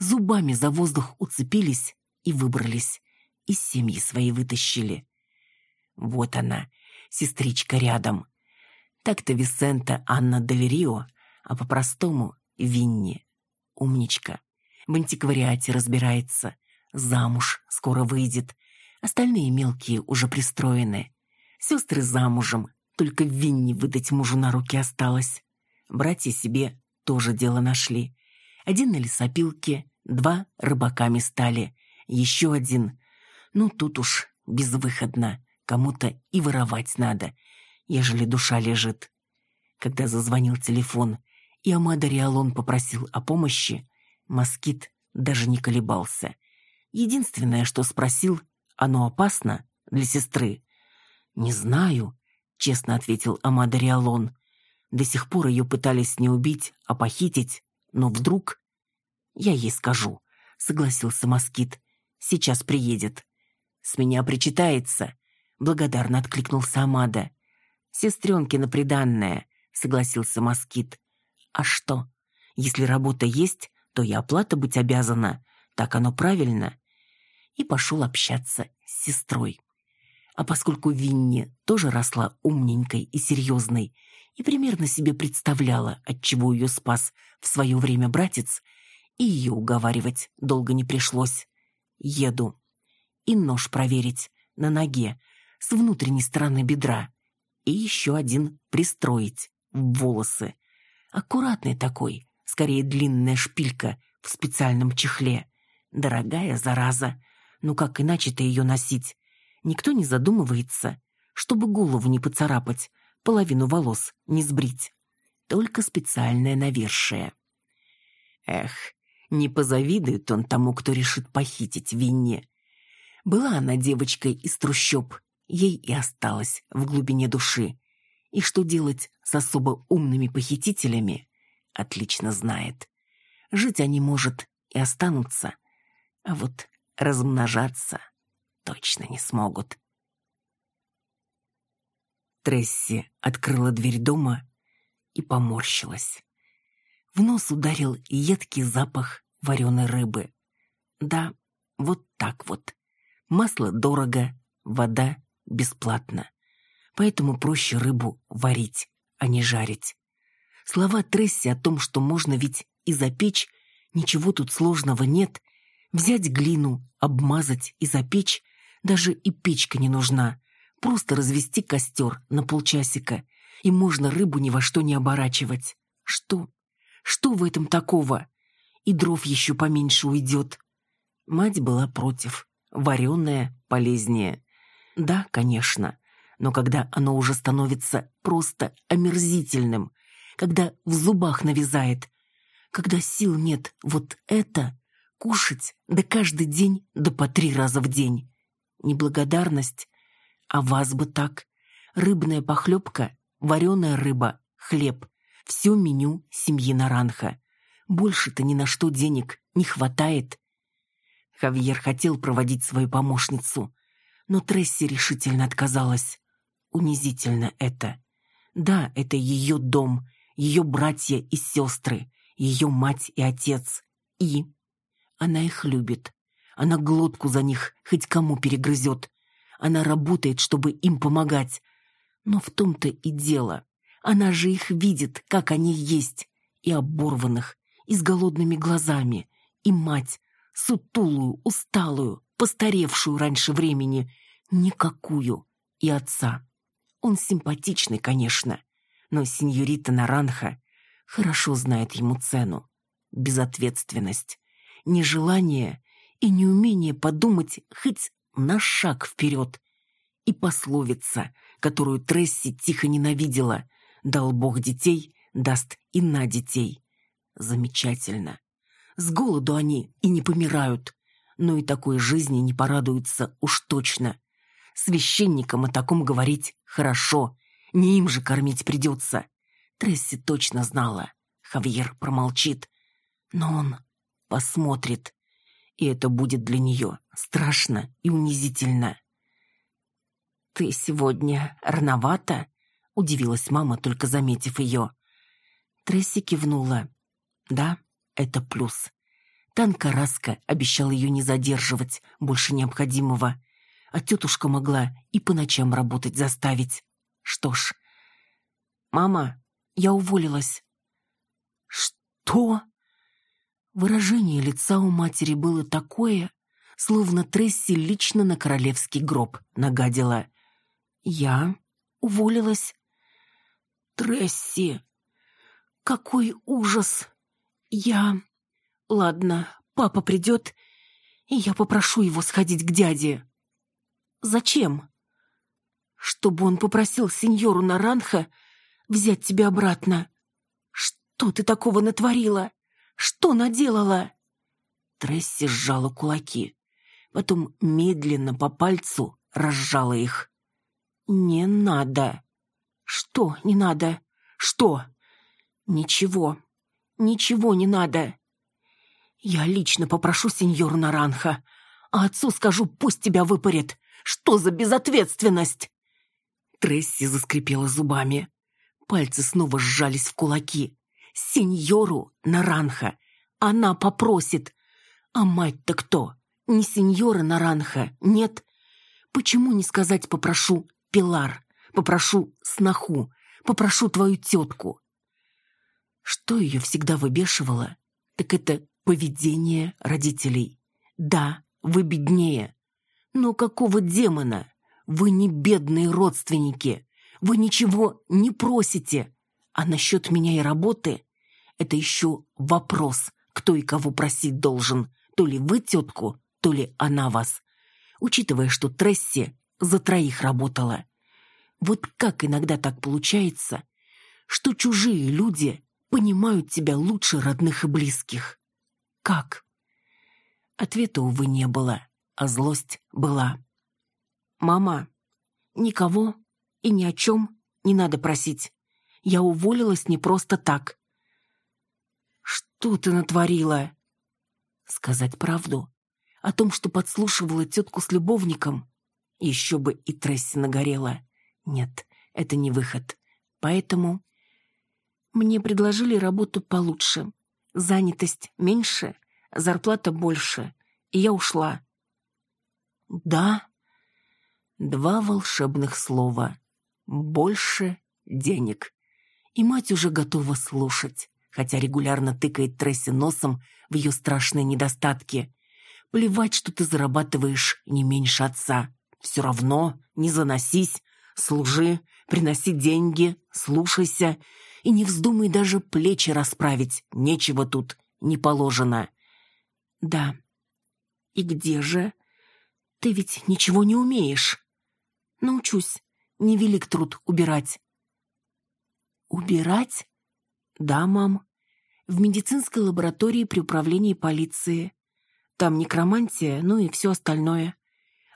зубами за воздух уцепились и выбрались. Из семьи своей вытащили. Вот она, сестричка рядом. Так-то Висента Анна Дель а по-простому Винни. Умничка. В антиквариате разбирается. Замуж скоро выйдет. Остальные мелкие уже пристроены. Сестры замужем, только Винни выдать мужу на руки осталось. Братья себе тоже дело нашли. Один на лесопилке, два рыбаками стали, еще один. Ну, тут уж безвыходно, кому-то и воровать надо, ежели душа лежит. Когда зазвонил телефон, и Амада Риалон попросил о помощи, москит даже не колебался. Единственное, что спросил, оно опасно для сестры. «Не знаю», честно ответил Амада Риалон. До сих пор ее пытались не убить, а похитить, но вдруг... Я ей скажу, согласился Москит. Сейчас приедет. С меня причитается, благодарно откликнулся Амада. Сестренкина приданная, согласился Москит. А что? Если работа есть, то и оплата быть обязана. Так оно правильно. И пошел общаться с сестрой. А поскольку Винни тоже росла умненькой и серьезной и примерно себе представляла, от чего ее спас в свое время братец, и ее уговаривать долго не пришлось. Еду. И нож проверить на ноге, с внутренней стороны бедра. И еще один пристроить в волосы. Аккуратный такой, скорее длинная шпилька в специальном чехле. Дорогая зараза. Ну как иначе-то ее носить? Никто не задумывается, чтобы голову не поцарапать, половину волос не сбрить. Только специальное навершие. Эх, не позавидует он тому, кто решит похитить Винни. Была она девочкой из трущоб, ей и осталась в глубине души. И что делать с особо умными похитителями, отлично знает. Жить они, может, и останутся, а вот размножаться точно не смогут. Тресси открыла дверь дома и поморщилась. В нос ударил едкий запах вареной рыбы. Да, вот так вот. Масло дорого, вода бесплатно. Поэтому проще рыбу варить, а не жарить. Слова Тресси о том, что можно ведь и запечь, ничего тут сложного нет. Взять глину, обмазать и запечь даже и печка не нужна. Просто развести костер на полчасика, и можно рыбу ни во что не оборачивать. Что? Что в этом такого? И дров еще поменьше уйдет. Мать была против. Вареное полезнее. Да, конечно. Но когда оно уже становится просто омерзительным, когда в зубах навязает, когда сил нет вот это, кушать, да каждый день, да по три раза в день неблагодарность. А вас бы так. Рыбная похлебка, вареная рыба, хлеб. Все меню семьи Наранха. Больше-то ни на что денег не хватает. Хавьер хотел проводить свою помощницу, но Тресси решительно отказалась. Унизительно это. Да, это ее дом, ее братья и сестры, ее мать и отец. И она их любит. Она глотку за них хоть кому перегрызет. Она работает, чтобы им помогать. Но в том-то и дело. Она же их видит, как они есть. И оборванных, и с голодными глазами. И мать, сутулую, усталую, постаревшую раньше времени. Никакую. И отца. Он симпатичный, конечно. Но сеньорита Наранха хорошо знает ему цену. Безответственность. Нежелание и неумение подумать хоть на шаг вперед. И пословица, которую Тресси тихо ненавидела «Дал Бог детей, даст и на детей». Замечательно. С голоду они и не помирают, но и такой жизни не порадуются уж точно. Священникам о таком говорить хорошо, не им же кормить придется. Тресси точно знала. Хавьер промолчит, но он посмотрит и это будет для нее страшно и унизительно. «Ты сегодня рановато?» — удивилась мама, только заметив ее. Тресси кивнула. «Да, это плюс. Танка Раска обещал ее не задерживать больше необходимого, а тетушка могла и по ночам работать заставить. Что ж...» «Мама, я уволилась». «Что?» Выражение лица у матери было такое, словно Тресси лично на королевский гроб нагадила. Я уволилась. Тресси, какой ужас! Я... Ладно, папа придет, и я попрошу его сходить к дяде. Зачем? Чтобы он попросил сеньору Наранха взять тебя обратно. Что ты такого натворила? Что наделала?» Тресси сжала кулаки, потом медленно по пальцу разжала их. «Не надо». «Что не надо? Что?» «Ничего. Ничего не надо. Я лично попрошу сеньор Наранха, а отцу скажу, пусть тебя выпарит. Что за безответственность?» Тресси заскрипела зубами. Пальцы снова сжались в кулаки сеньору Наранха. Она попросит. А мать-то кто? Не сеньора Наранха, нет? Почему не сказать «попрошу Пилар», «попрошу сноху», «попрошу твою тетку»? Что ее всегда выбешивало, так это поведение родителей. Да, вы беднее. Но какого демона? Вы не бедные родственники. Вы ничего не просите. А насчет меня и работы это еще вопрос, кто и кого просить должен, то ли вы тетку, то ли она вас. Учитывая, что Тресси за троих работала. Вот как иногда так получается, что чужие люди понимают тебя лучше родных и близких? Как? Ответа, увы, не было, а злость была. «Мама, никого и ни о чем не надо просить. Я уволилась не просто так. «Что ты натворила?» Сказать правду о том, что подслушивала тетку с любовником. Еще бы и Тресси нагорела. Нет, это не выход. Поэтому мне предложили работу получше. Занятость меньше, зарплата больше. И я ушла. Да? Два волшебных слова. Больше денег. И мать уже готова слушать хотя регулярно тыкает Тресси носом в ее страшные недостатки. Плевать, что ты зарабатываешь не меньше отца. Все равно не заносись, служи, приноси деньги, слушайся и не вздумай даже плечи расправить, нечего тут не положено. Да. И где же? Ты ведь ничего не умеешь. Научусь. Невелик труд убирать. Убирать? Да, мам в медицинской лаборатории при управлении полиции. Там некромантия, ну и все остальное.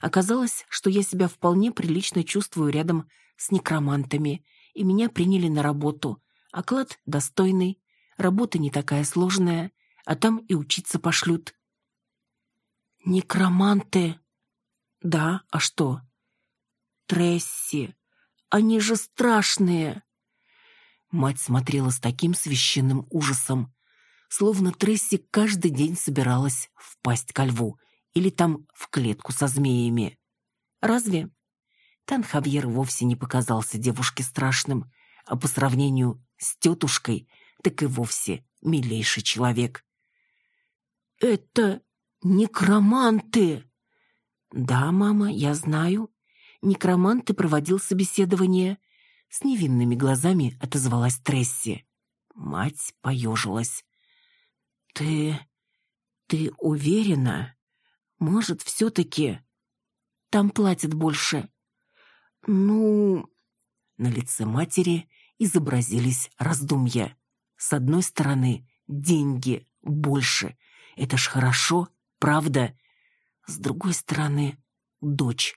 Оказалось, что я себя вполне прилично чувствую рядом с некромантами, и меня приняли на работу. Оклад достойный, работа не такая сложная, а там и учиться пошлют. Некроманты? Да, а что? Тресси, они же страшные. Мать смотрела с таким священным ужасом, словно Тресси каждый день собиралась впасть ко льву или там в клетку со змеями. Разве? Тан Хавьер вовсе не показался девушке страшным, а по сравнению с тетушкой, так и вовсе милейший человек. «Это некроманты!» «Да, мама, я знаю. Некроманты проводил собеседование». С невинными глазами отозвалась Тресси. Мать поежилась. «Ты... ты уверена? Может, все-таки...» «Там платят больше». «Ну...» На лице матери изобразились раздумья. С одной стороны, деньги больше. Это ж хорошо, правда? С другой стороны, дочь.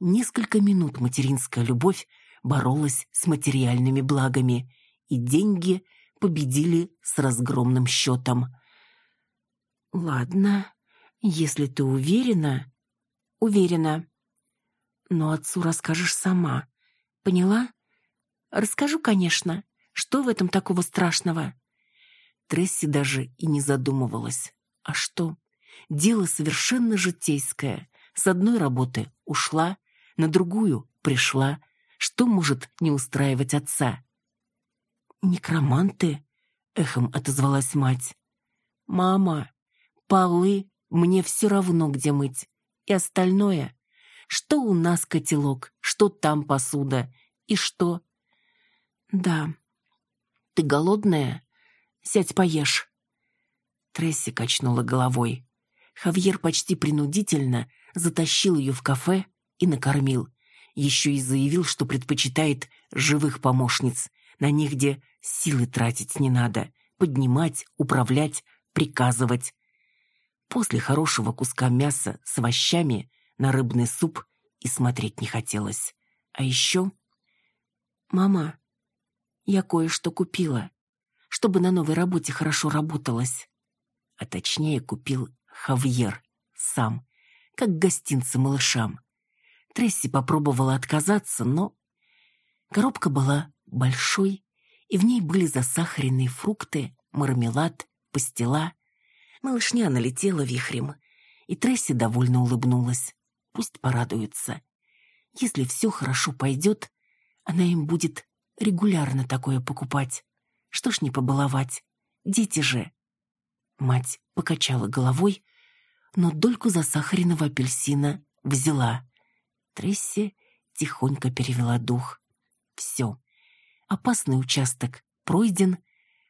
Несколько минут материнская любовь боролась с материальными благами, и деньги победили с разгромным счетом. «Ладно, если ты уверена...» «Уверена. Но отцу расскажешь сама. Поняла?» «Расскажу, конечно. Что в этом такого страшного?» Тресси даже и не задумывалась. А что? Дело совершенно житейское. С одной работы ушла, на другую пришла. Что может не устраивать отца? «Некроманты?» — эхом отозвалась мать. «Мама, полы мне все равно, где мыть. И остальное. Что у нас котелок, что там посуда. И что?» «Да. Ты голодная? Сядь поешь». Тресси качнула головой. Хавьер почти принудительно затащил ее в кафе и накормил. Еще и заявил, что предпочитает живых помощниц, на них, где силы тратить не надо, поднимать, управлять, приказывать. После хорошего куска мяса с овощами на рыбный суп и смотреть не хотелось. А еще... «Мама, я кое-что купила, чтобы на новой работе хорошо работалось» а точнее купил Хавьер сам, как гостинцы малышам. Тресси попробовала отказаться, но... Коробка была большой, и в ней были засахаренные фрукты, мармелад, пастила. Малышня налетела вихрем, и Тресси довольно улыбнулась. Пусть порадуется. Если все хорошо пойдет, она им будет регулярно такое покупать. Что ж не побаловать? Дети же. Мать покачала головой, но дольку засахаренного апельсина взяла. Тресси тихонько перевела дух. Все. Опасный участок пройден,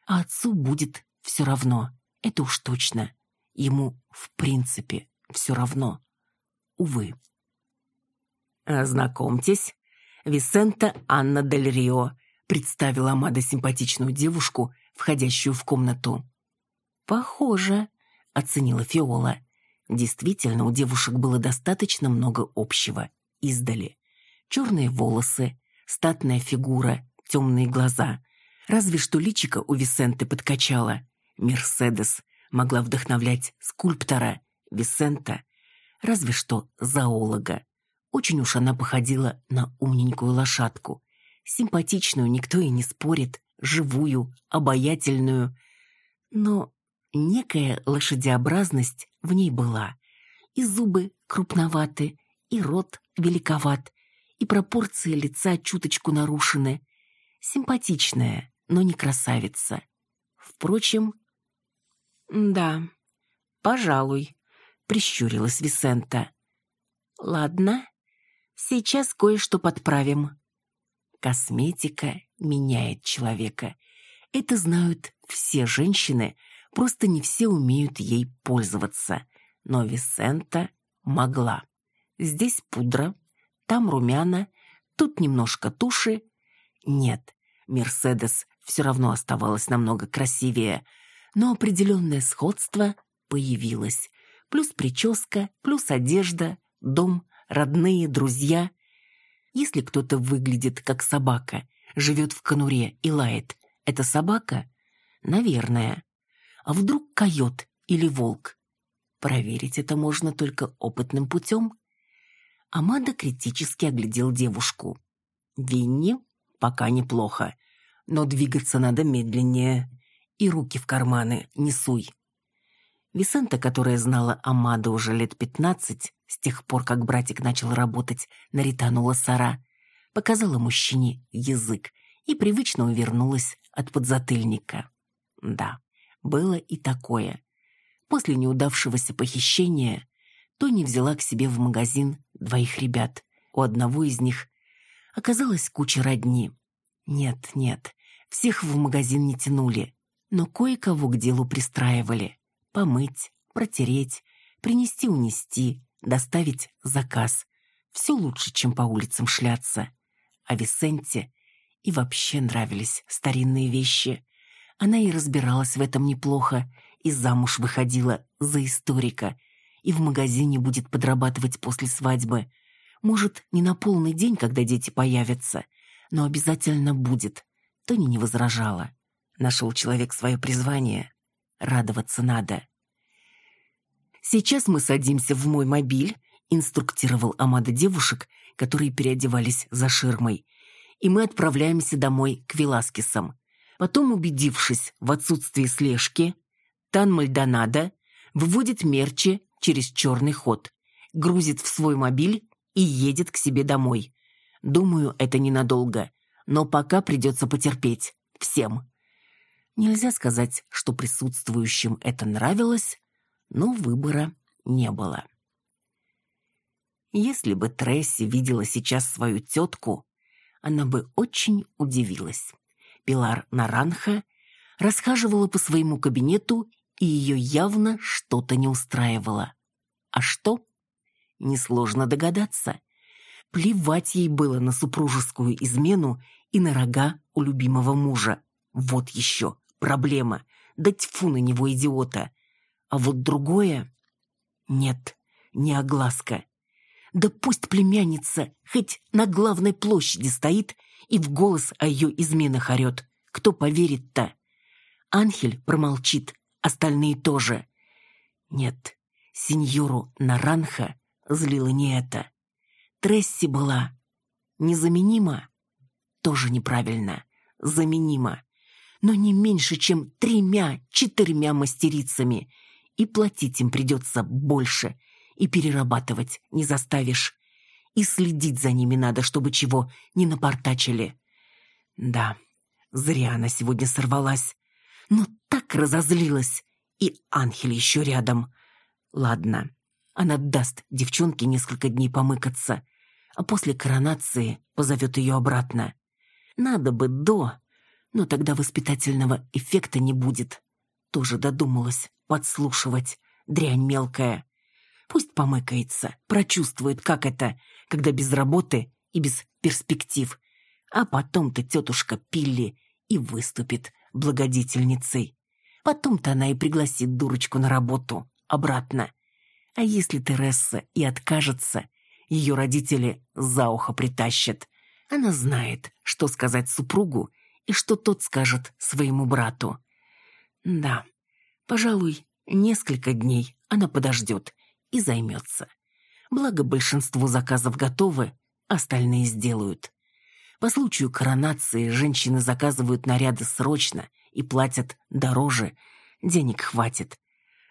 а отцу будет все равно. Это уж точно. Ему, в принципе, все равно. Увы. «Знакомьтесь, Висента Анна Дель Рио», представила Амада симпатичную девушку, входящую в комнату. «Похоже», — оценила Фиола. Действительно, у девушек было достаточно много общего. Издали. Черные волосы, статная фигура, темные глаза. Разве что личико у Висенты подкачало. Мерседес могла вдохновлять скульптора. Висента разве что зоолога. Очень уж она походила на умненькую лошадку. Симпатичную никто и не спорит, живую, обаятельную. Но Некая лошадеобразность в ней была. И зубы крупноваты, и рот великоват, и пропорции лица чуточку нарушены. Симпатичная, но не красавица. Впрочем... «Да, пожалуй», — прищурилась Висента. «Ладно, сейчас кое-что подправим». Косметика меняет человека. Это знают все женщины, Просто не все умеют ей пользоваться. Но Висента могла. Здесь пудра, там румяна, тут немножко туши. Нет, Мерседес все равно оставалась намного красивее, но определенное сходство появилось. Плюс прическа, плюс одежда, дом, родные, друзья. Если кто-то выглядит как собака, живет в конуре и лает, это собака? Наверное. А вдруг койот или волк? Проверить это можно только опытным путем. Амада критически оглядел девушку. Винни пока неплохо. но двигаться надо медленнее. И руки в карманы не суй. Висента, которая знала Амаду уже лет пятнадцать, с тех пор, как братик начал работать на Ритану Лассара, показала мужчине язык и привычно увернулась от подзатыльника. Да, было и такое. После неудавшегося похищения Тони взяла к себе в магазин двоих ребят. У одного из них оказалась куча родни. Нет, нет, всех в магазин не тянули, но кое-кого к делу пристраивали помыть, протереть, принести-унести, доставить заказ. Все лучше, чем по улицам шляться. А Висенте и вообще нравились старинные вещи. Она и разбиралась в этом неплохо, и замуж выходила за историка, и в магазине будет подрабатывать после свадьбы. Может, не на полный день, когда дети появятся, но обязательно будет. Тони не возражала. Нашел человек свое призвание, Радоваться надо. «Сейчас мы садимся в мой мобиль», — инструктировал Амада девушек, которые переодевались за ширмой, «и мы отправляемся домой к Веласкесам. Потом, убедившись в отсутствии слежки, Тан Мальдонадо выводит мерчи через черный ход, грузит в свой мобиль и едет к себе домой. Думаю, это ненадолго, но пока придется потерпеть. Всем. Нельзя сказать, что присутствующим это нравилось, но выбора не было. Если бы Тресси видела сейчас свою тетку, она бы очень удивилась. Пилар Наранха расхаживала по своему кабинету, и ее явно что-то не устраивало. А что? Несложно догадаться. Плевать ей было на супружескую измену и на рога у любимого мужа. Вот еще проблема. Да тьфу на него, идиота. А вот другое... Нет, не огласка. Да пусть племянница хоть на главной площади стоит и в голос о ее изменах орет. Кто поверит-то? Анхель промолчит, остальные тоже. Нет, сеньору Наранха злило не это. Тресси была незаменима. Тоже неправильно. Заменима но не меньше, чем тремя-четырьмя мастерицами. И платить им придется больше, и перерабатывать не заставишь. И следить за ними надо, чтобы чего не напортачили. Да, зря она сегодня сорвалась. Но так разозлилась. И Анхель еще рядом. Ладно, она даст девчонке несколько дней помыкаться, а после коронации позовет ее обратно. Надо бы до, но тогда воспитательного эффекта не будет. Тоже додумалась подслушивать, дрянь мелкая. Пусть помыкается, прочувствует, как это, когда без работы и без перспектив. А потом-то тетушка Пилли и выступит благодетельницей. Потом-то она и пригласит дурочку на работу, обратно. А если Тересса и откажется, ее родители за ухо притащат. Она знает, что сказать супругу и что тот скажет своему брату. Да, пожалуй, несколько дней она подождет и займется. Благо большинство заказов готовы, остальные сделают. По случаю коронации женщины заказывают наряды срочно и платят дороже, денег хватит.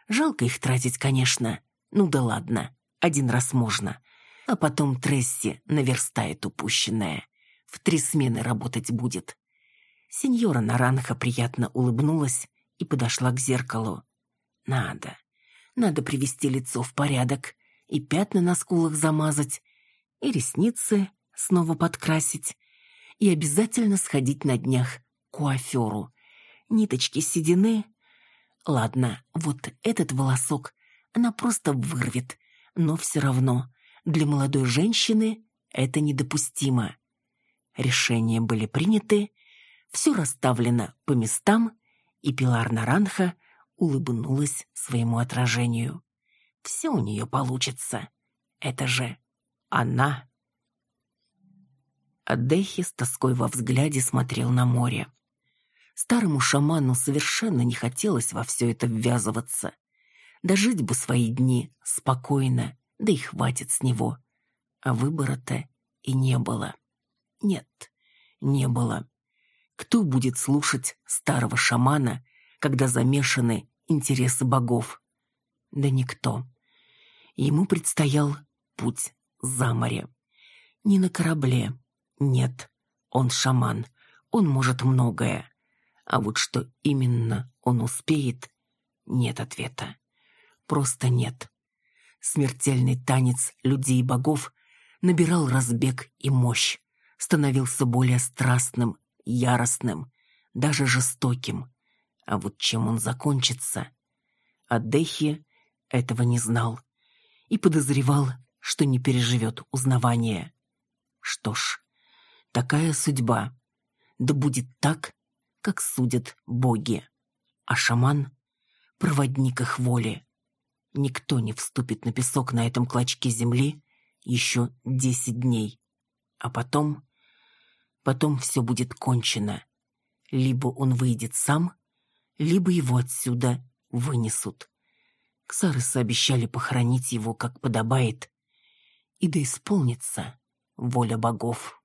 Жалко их тратить, конечно. Ну да ладно, один раз можно. А потом Тресси наверстает упущенное. В три смены работать будет. Сеньора Наранха приятно улыбнулась и подошла к зеркалу. «Надо. Надо привести лицо в порядок, и пятна на скулах замазать, и ресницы снова подкрасить, и обязательно сходить на днях к куаферу. Ниточки седины. Ладно, вот этот волосок она просто вырвет, но все равно для молодой женщины это недопустимо. Решения были приняты, все расставлено по местам, и Пилар Наранха улыбнулась своему отражению. Все у нее получится. Это же она. Адехи с тоской во взгляде смотрел на море. Старому шаману совершенно не хотелось во все это ввязываться. Дожить бы свои дни спокойно, да и хватит с него. А выбора-то и не было. Нет, не было. Кто будет слушать старого шамана, когда замешаны интересы богов? Да никто. Ему предстоял путь за море. Не на корабле. Нет, он шаман. Он может многое. А вот что именно он успеет, нет ответа. Просто нет. Смертельный танец людей и богов набирал разбег и мощь, становился более страстным, яростным, даже жестоким. А вот чем он закончится? Адехи этого не знал и подозревал, что не переживет узнавание. Что ж, такая судьба. Да будет так, как судят боги. А шаман — проводник их воли. Никто не вступит на песок на этом клочке земли еще десять дней. А потом... Потом все будет кончено. Либо он выйдет сам, либо его отсюда вынесут. Ксарысы обещали похоронить его, как подобает, и да исполнится воля богов.